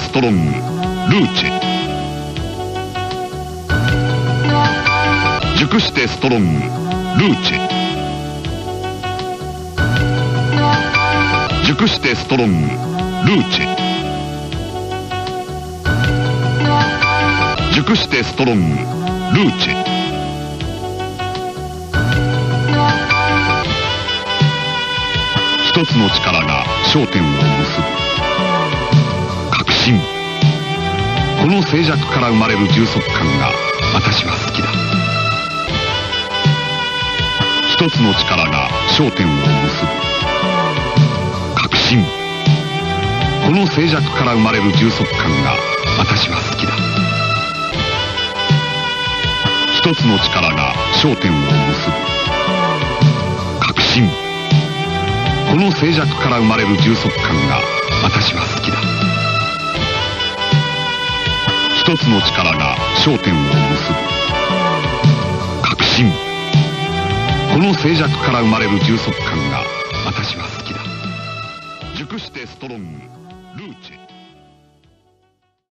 ストロングルーチェ。熟してストロングルーチェ。熟してストロングルーチェ。熟してストロングルーチェ。一つの力が焦点を結ぶ。確信この静寂から生まれる充足感が私は好きだ。一つの力が焦点を結ぶ。確信。この静寂から生まれる充足感が私は好きだ。一つの力が焦点を結ぶ。確信。この静寂から生まれる充足感が私は好きだ。一つの力が焦点を結ぶ。確信この静寂から生まれる充足感が私は好きだ。熟してストロング。ルーチェ。